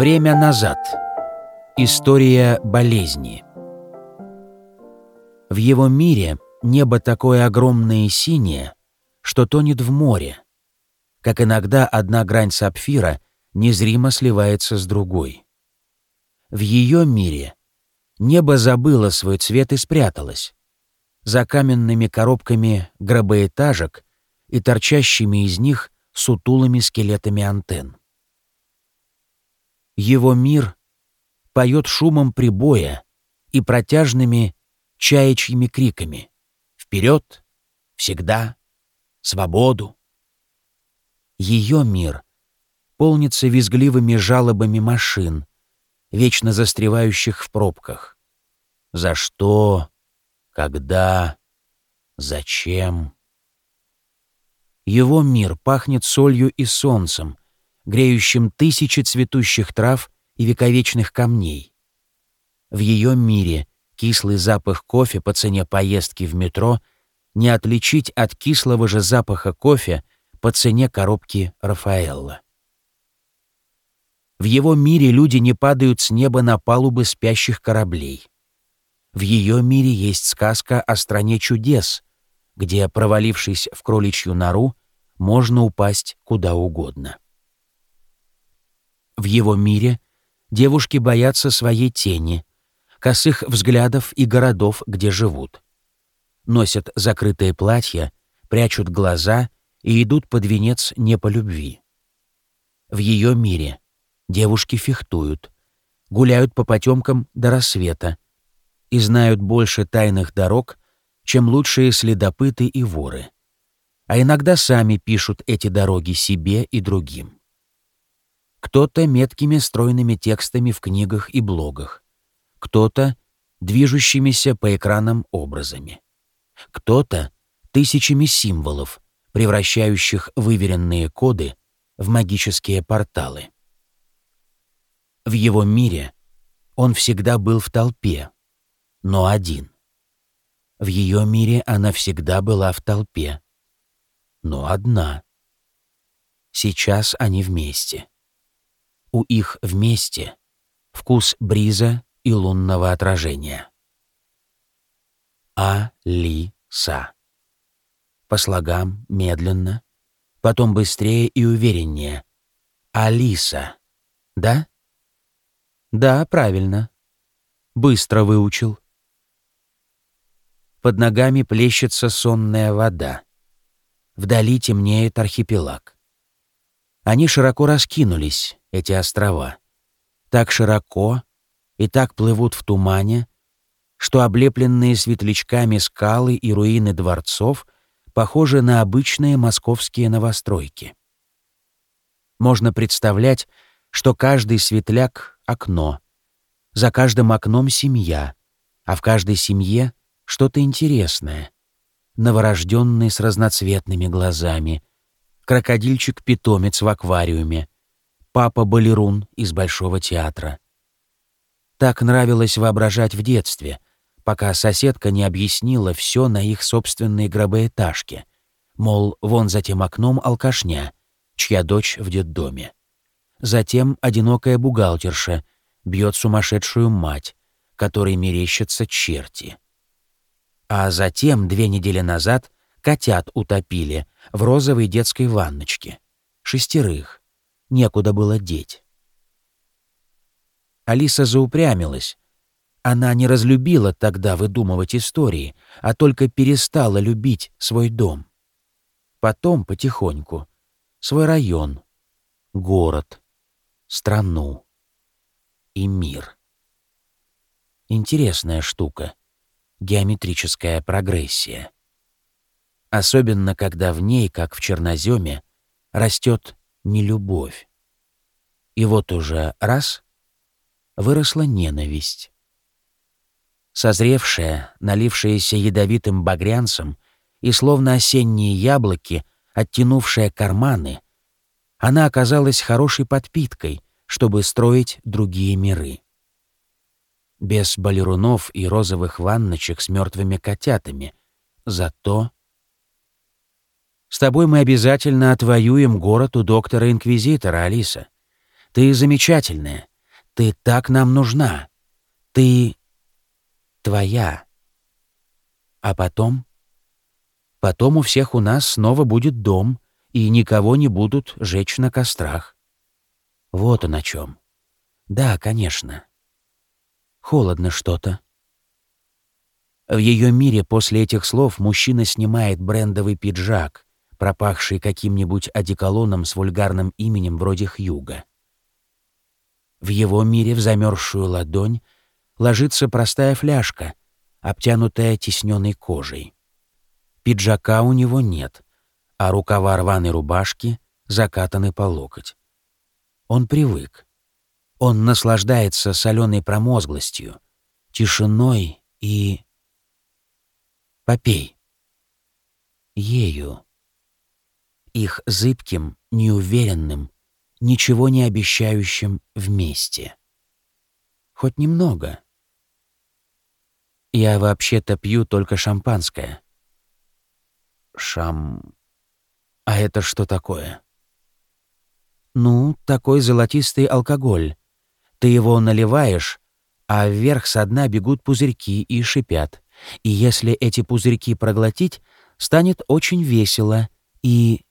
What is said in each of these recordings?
Время назад. История болезни. В его мире небо такое огромное и синее, что тонет в море, как иногда одна грань сапфира незримо сливается с другой. В ее мире небо забыло свой цвет и спряталось. За каменными коробками гробоэтажек и торчащими из них сутулыми скелетами антенн. Его мир поет шумом прибоя и протяжными чаячьими криками. Вперед! Всегда! Свободу! Ее мир полнится визгливыми жалобами машин, вечно застревающих в пробках. За что? Когда? Зачем? Его мир пахнет солью и солнцем, греющим тысячи цветущих трав и вековечных камней. В ее мире кислый запах кофе по цене поездки в метро не отличить от кислого же запаха кофе по цене коробки Рафаэлла. В его мире люди не падают с неба на палубы спящих кораблей. В ее мире есть сказка о стране чудес, где, провалившись в кроличью нору, можно упасть куда угодно. В его мире девушки боятся своей тени, косых взглядов и городов, где живут. Носят закрытые платья, прячут глаза и идут под венец не по любви. В ее мире девушки фехтуют, гуляют по потемкам до рассвета и знают больше тайных дорог, чем лучшие следопыты и воры. А иногда сами пишут эти дороги себе и другим кто-то меткими стройными текстами в книгах и блогах, кто-то движущимися по экранам образами, кто-то тысячами символов, превращающих выверенные коды в магические порталы. В его мире он всегда был в толпе, но один. В ее мире она всегда была в толпе, но одна. Сейчас они вместе у их вместе вкус бриза и лунного отражения. А-ли-са. По слогам, медленно, потом быстрее и увереннее. Алиса. Да? Да, правильно. Быстро выучил. Под ногами плещется сонная вода. Вдали темнеет архипелаг. Они широко раскинулись, эти острова. Так широко и так плывут в тумане, что облепленные светлячками скалы и руины дворцов похожи на обычные московские новостройки. Можно представлять, что каждый светляк — окно, за каждым окном — семья, а в каждой семье — что-то интересное, новорожденный с разноцветными глазами, крокодильчик-питомец в аквариуме, папа-балерун из Большого театра. Так нравилось воображать в детстве, пока соседка не объяснила все на их собственной гробоэтажке, мол, вон за тем окном алкашня, чья дочь в детдоме. Затем одинокая бухгалтерша бьет сумасшедшую мать, которой мерещатся черти. А затем, две недели назад, котят утопили в розовой детской ванночке. Шестерых некуда было деть. Алиса заупрямилась. Она не разлюбила тогда выдумывать истории, а только перестала любить свой дом. Потом потихоньку свой район, город, страну и мир. Интересная штука — геометрическая прогрессия. Особенно, когда в ней, как в черноземе, растет не любовь. И вот уже раз выросла ненависть. Созревшая, налившаяся ядовитым багрянцем и словно осенние яблоки, оттянувшая карманы, она оказалась хорошей подпиткой, чтобы строить другие миры. Без балерунов и розовых ванночек с мертвыми котятами, зато с тобой мы обязательно отвоюем город у доктора-инквизитора, Алиса. Ты замечательная, Ты так нам нужна. Ты твоя. А потом? Потом у всех у нас снова будет дом, и никого не будут жечь на кострах. Вот он о чем. Да, конечно. Холодно что-то. В ее мире после этих слов мужчина снимает брендовый пиджак, пропахший каким-нибудь одеколоном с вульгарным именем вроде Хьюга. В его мире в замерзшую ладонь ложится простая фляжка, обтянутая тисненной кожей. Пиджака у него нет, а рукава рваной рубашки закатаны по локоть. Он привык. Он наслаждается соленой промозглостью, тишиной и... Попей. Ею. Их зыбким, неуверенным, ничего не обещающим вместе. Хоть немного. Я вообще-то пью только шампанское. Шам... А это что такое? Ну, такой золотистый алкоголь. Ты его наливаешь, а вверх со дна бегут пузырьки и шипят. И если эти пузырьки проглотить, станет очень весело и...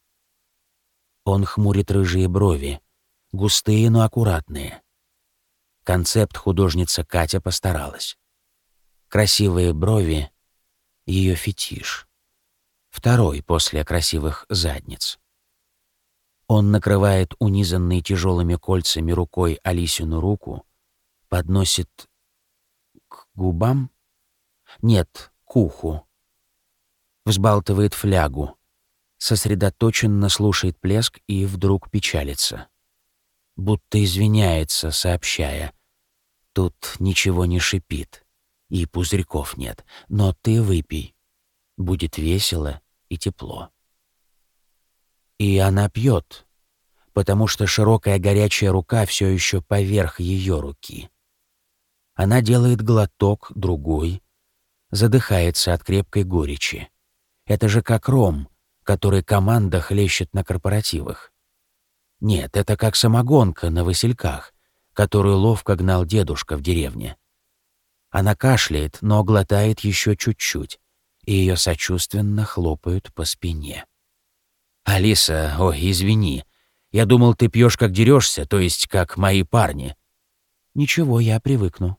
Он хмурит рыжие брови, густые, но аккуратные. Концепт художница Катя постаралась. Красивые брови — ее фетиш. Второй после красивых задниц. Он накрывает унизанной тяжелыми кольцами рукой Алисину руку, подносит к губам? Нет, к уху. Взбалтывает флягу, сосредоточенно слушает плеск и вдруг печалится. Будто извиняется, сообщая. Тут ничего не шипит, и пузырьков нет, но ты выпей. Будет весело и тепло. И она пьет, потому что широкая горячая рука все еще поверх ее руки. Она делает глоток, другой, задыхается от крепкой горечи. Это же как ром, который команда хлещет на корпоративах. Нет, это как самогонка на васильках, которую ловко гнал дедушка в деревне. Она кашляет, но глотает еще чуть-чуть, и ее сочувственно хлопают по спине. «Алиса, ой, извини. Я думал, ты пьешь, как дерешься, то есть как мои парни». «Ничего, я привыкну.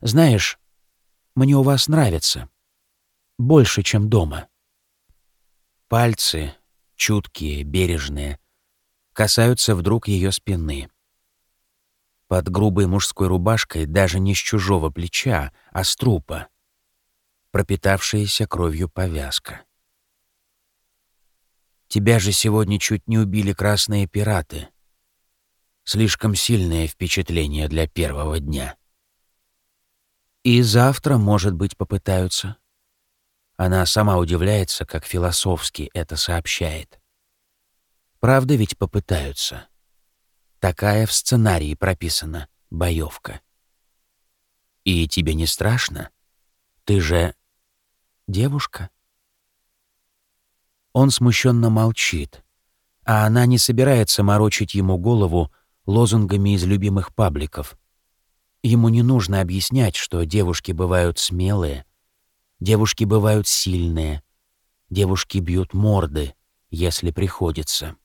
Знаешь, мне у вас нравится. Больше, чем дома». Пальцы, чуткие, бережные, касаются вдруг ее спины. Под грубой мужской рубашкой даже не с чужого плеча, а с трупа. Пропитавшаяся кровью повязка. Тебя же сегодня чуть не убили красные пираты. Слишком сильное впечатление для первого дня. И завтра, может быть, попытаются. Она сама удивляется, как философски это сообщает. Правда ведь попытаются. Такая в сценарии прописана боевка. И тебе не страшно? Ты же девушка? Он смущенно молчит, а она не собирается морочить ему голову лозунгами из любимых пабликов. Ему не нужно объяснять, что девушки бывают смелые, Девушки бывают сильные. Девушки бьют морды, если приходится.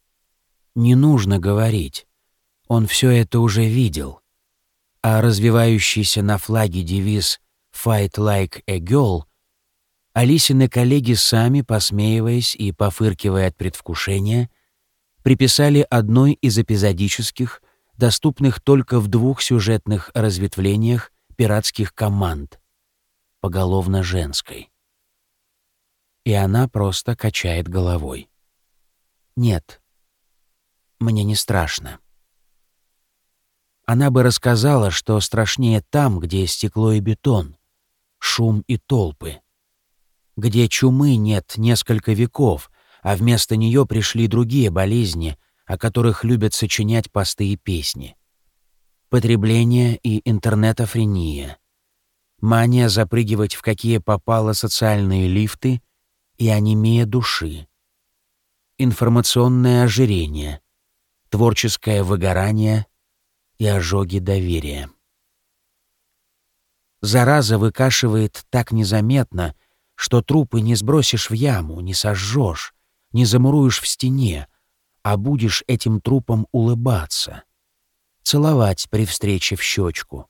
Не нужно говорить. Он все это уже видел. А развивающийся на флаге девиз «Fight like a girl» Алисины коллеги сами, посмеиваясь и пофыркивая от предвкушения, приписали одной из эпизодических, доступных только в двух сюжетных разветвлениях пиратских команд поголовно женской. И она просто качает головой. «Нет, мне не страшно». Она бы рассказала, что страшнее там, где стекло и бетон, шум и толпы, где чумы нет несколько веков, а вместо нее пришли другие болезни, о которых любят сочинять посты и песни. Потребление и интернетофрения, мания запрыгивать в какие попало социальные лифты и анемия души, информационное ожирение, творческое выгорание, и ожоги доверия. Зараза выкашивает так незаметно, что трупы не сбросишь в яму, не сожжешь, не замуруешь в стене, а будешь этим трупом улыбаться, целовать при встрече в щечку,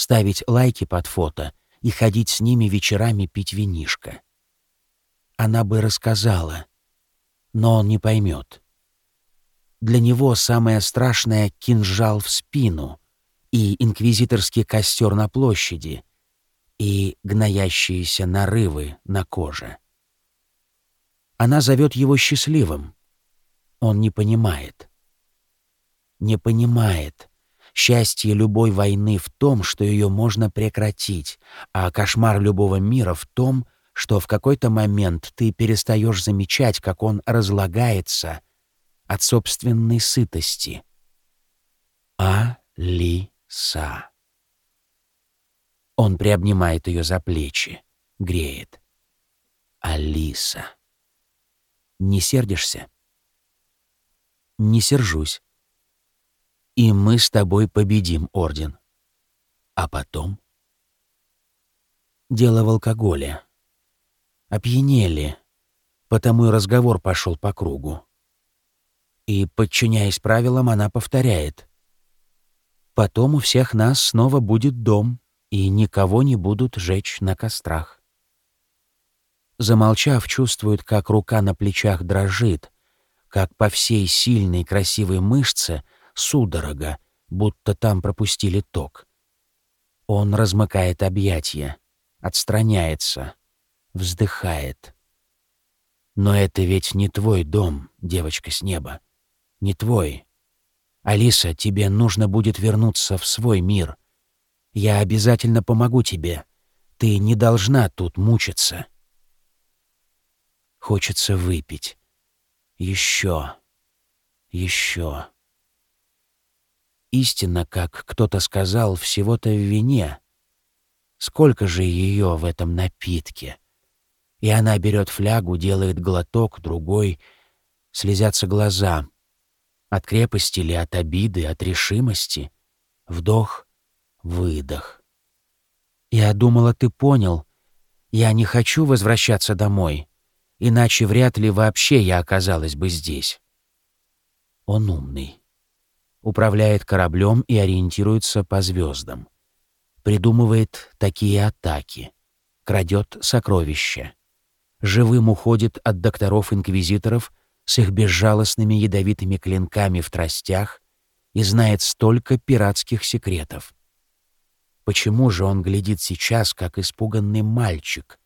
ставить лайки под фото и ходить с ними вечерами пить винишко. Она бы рассказала, но он не поймет. Для него самое страшное — кинжал в спину и инквизиторский костер на площади и гноящиеся нарывы на коже. Она зовет его счастливым. Он не понимает. Не понимает. Счастье любой войны в том, что ее можно прекратить, а кошмар любого мира в том, что в какой-то момент ты перестаешь замечать, как он разлагается от собственной сытости. А-ли-са. Он приобнимает ее за плечи, греет. Алиса. Не сердишься? Не сержусь. И мы с тобой победим, Орден. А потом? Дело в алкоголе. Опьянели, потому и разговор пошел по кругу. И, подчиняясь правилам, она повторяет. Потом у всех нас снова будет дом, и никого не будут жечь на кострах. Замолчав, чувствует, как рука на плечах дрожит, как по всей сильной красивой мышце судорога, будто там пропустили ток. Он размыкает объятия, отстраняется, вздыхает. Но это ведь не твой дом, девочка с неба. Не твой. Алиса, тебе нужно будет вернуться в свой мир. Я обязательно помогу тебе. Ты не должна тут мучиться. Хочется выпить. Еще. Еще. Истина, как кто-то сказал, всего-то в вине. Сколько же ее в этом напитке? И она берет флягу, делает глоток, другой. Слезятся глаза. От крепости ли, от обиды, от решимости? Вдох, выдох. Я думала, ты понял. Я не хочу возвращаться домой иначе вряд ли вообще я оказалась бы здесь. Он умный. Управляет кораблем и ориентируется по звездам. Придумывает такие атаки. Крадет сокровища. Живым уходит от докторов-инквизиторов с их безжалостными ядовитыми клинками в тростях и знает столько пиратских секретов. Почему же он глядит сейчас, как испуганный мальчик,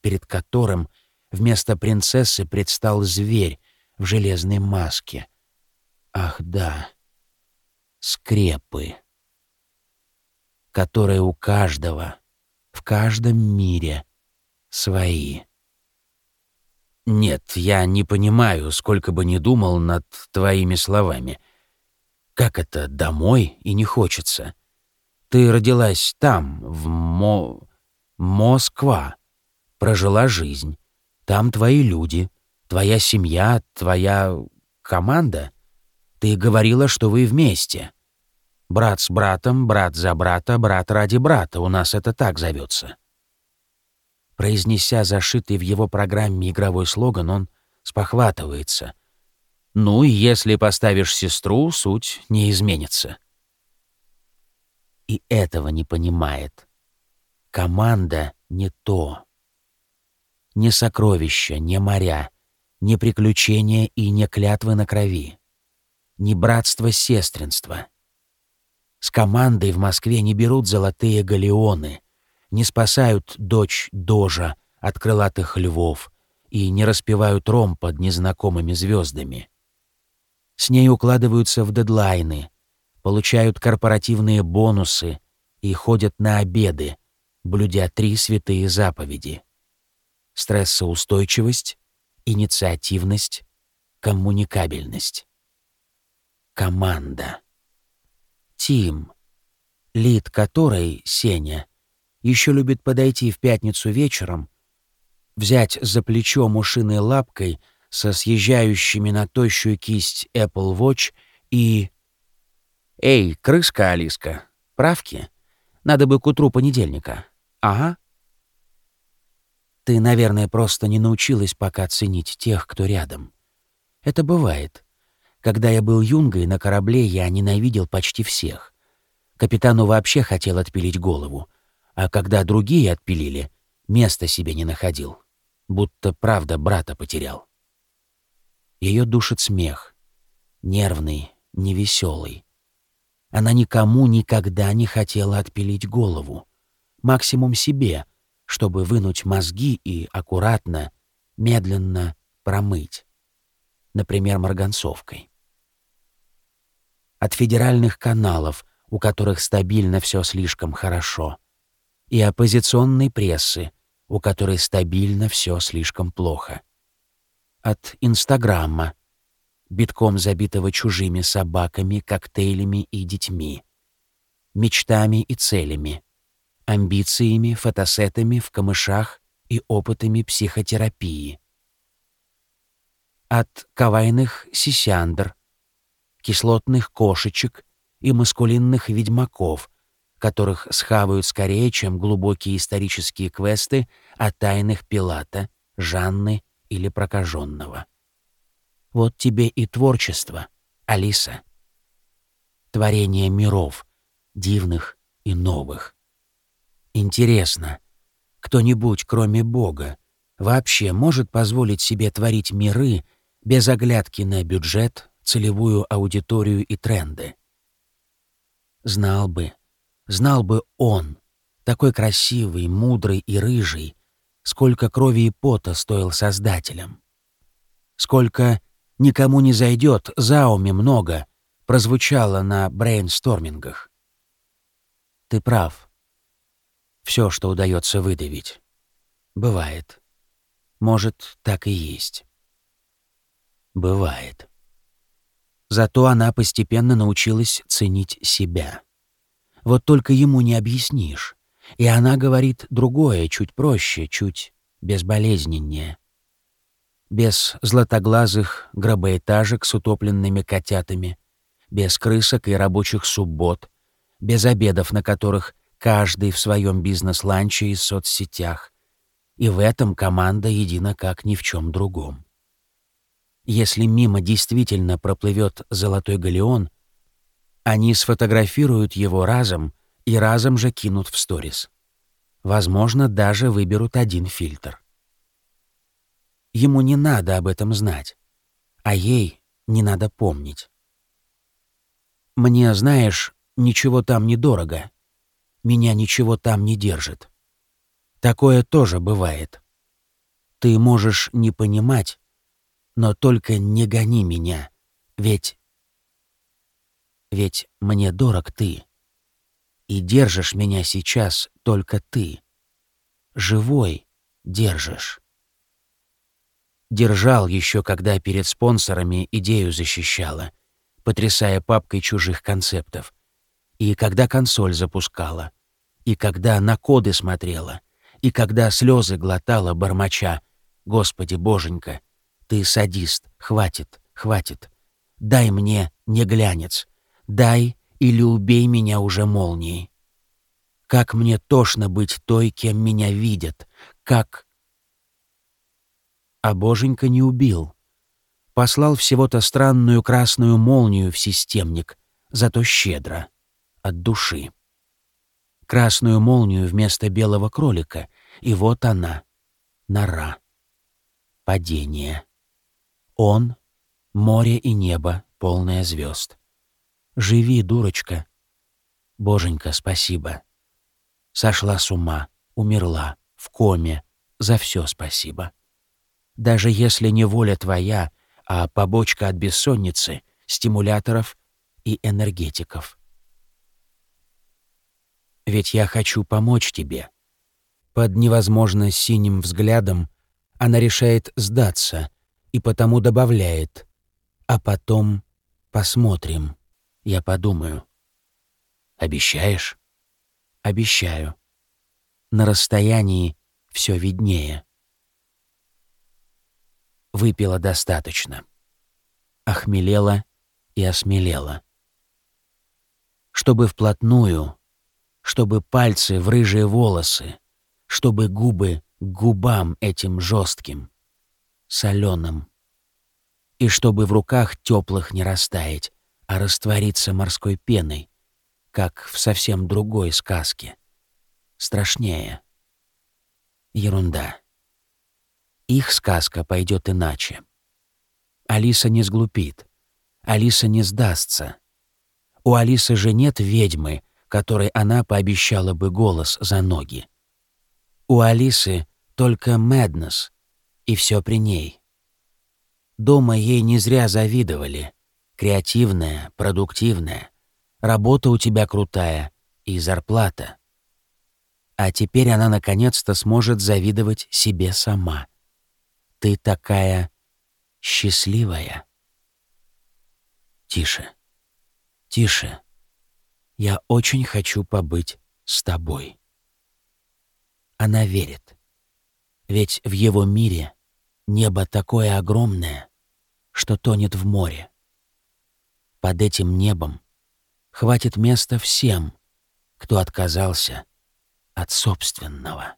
перед которым — Вместо принцессы предстал зверь в железной маске. Ах да, скрепы, которые у каждого, в каждом мире свои. Нет, я не понимаю, сколько бы ни думал над твоими словами. Как это домой и не хочется? Ты родилась там, в Мо... Москва, прожила жизнь, там твои люди, твоя семья, твоя команда. Ты говорила, что вы вместе. Брат с братом, брат за брата, брат ради брата. У нас это так зовется. Произнеся зашитый в его программе игровой слоган, он спохватывается. Ну и если поставишь сестру, суть не изменится. И этого не понимает. Команда не то ни сокровища, ни моря, ни приключения и ни клятвы на крови, ни братство сестринства. С командой в Москве не берут золотые галеоны, не спасают дочь Дожа от крылатых львов и не распевают ром под незнакомыми звездами. С ней укладываются в дедлайны, получают корпоративные бонусы и ходят на обеды, блюдя три святые заповеди стрессоустойчивость, инициативность, коммуникабельность. Команда. Тим, лид которой, Сеня, еще любит подойти в пятницу вечером, взять за плечо мушиной лапкой со съезжающими на тощую кисть Apple Watch и... «Эй, крыска Алиска, правки? Надо бы к утру понедельника». «Ага». «Ты, наверное, просто не научилась пока ценить тех, кто рядом. Это бывает. Когда я был юнгой на корабле, я ненавидел почти всех. Капитану вообще хотел отпилить голову. А когда другие отпилили, места себе не находил. Будто правда брата потерял. Ее душит смех. Нервный, невеселый. Она никому никогда не хотела отпилить голову. Максимум себе, чтобы вынуть мозги и аккуратно, медленно промыть. Например, марганцовкой. От федеральных каналов — у которых стабильно все слишком хорошо, и оппозиционной прессы, у которой стабильно все слишком плохо. От Инстаграма, битком забитого чужими собаками, коктейлями и детьми, мечтами и целями, амбициями, фотосетами в камышах и опытами психотерапии. От кавайных сисяндр, кислотных кошечек и маскулинных ведьмаков, которых схавают скорее, чем глубокие исторические квесты о тайнах Пилата, Жанны или прокаженного. Вот тебе и творчество, Алиса. Творение миров, дивных и новых. Интересно, кто-нибудь, кроме Бога, вообще может позволить себе творить миры без оглядки на бюджет, целевую аудиторию и тренды? Знал бы, знал бы он, такой красивый, мудрый и рыжий, сколько крови и пота стоил создателям. Сколько «никому не зайдет, зауми много» прозвучало на брейнстормингах. Ты прав. Все, что удается выдавить. Бывает. Может, так и есть. Бывает. Зато она постепенно научилась ценить себя. Вот только ему не объяснишь. И она говорит другое, чуть проще, чуть безболезненнее. Без златоглазых гробоэтажек с утопленными котятами, без крысок и рабочих суббот, без обедов, на которых каждый в своем бизнес-ланче и соцсетях. И в этом команда едина как ни в чем другом. Если мимо действительно проплывет золотой галеон, они сфотографируют его разом и разом же кинут в сторис. Возможно, даже выберут один фильтр. Ему не надо об этом знать, а ей не надо помнить. Мне, знаешь, ничего там не дорого. Меня ничего там не держит. Такое тоже бывает. Ты можешь не понимать, но только не гони меня, ведь... Ведь мне дорог ты. И держишь меня сейчас только ты. Живой держишь. Держал еще, когда перед спонсорами идею защищала, потрясая папкой чужих концептов. И когда консоль запускала. И когда на коды смотрела. И когда слезы глотала, бормоча. «Господи, боженька, ты садист, хватит, хватит. Дай мне не глянец. Дай или убей меня уже молнией. Как мне тошно быть той, кем меня видят. Как... А боженька не убил. Послал всего-то странную красную молнию в системник, зато щедро, от души. Красную молнию вместо белого кролика, и вот она, нора. Падение. Он — море и небо, полное звезд. Живи, дурочка. Боженька, спасибо. Сошла с ума, умерла, в коме. За все спасибо. Даже если не воля твоя, а побочка от бессонницы, стимуляторов и энергетиков. Ведь я хочу помочь тебе. Под невозможно синим взглядом она решает сдаться и потому добавляет «А потом посмотрим». Я подумаю. Обещаешь? Обещаю. На расстоянии все виднее. Выпила достаточно. Охмелела и осмелела. чтобы вплотную, чтобы пальцы в рыжие волосы, чтобы губы к губам этим жестким, соленым, и чтобы в руках теплых не растаять, а раствориться морской пеной, как в совсем другой сказке. Страшнее. Ерунда. Их сказка пойдет иначе. Алиса не сглупит. Алиса не сдастся. У Алисы же нет ведьмы, которой она пообещала бы голос за ноги. У Алисы только Мэднес, и все при ней. Дома ей не зря завидовали. Креативная, продуктивная. Работа у тебя крутая и зарплата. А теперь она наконец-то сможет завидовать себе сама. Ты такая счастливая. Тише, тише. Я очень хочу побыть с тобой. Она верит. Ведь в его мире небо такое огромное, что тонет в море. Под этим небом хватит места всем, кто отказался от собственного.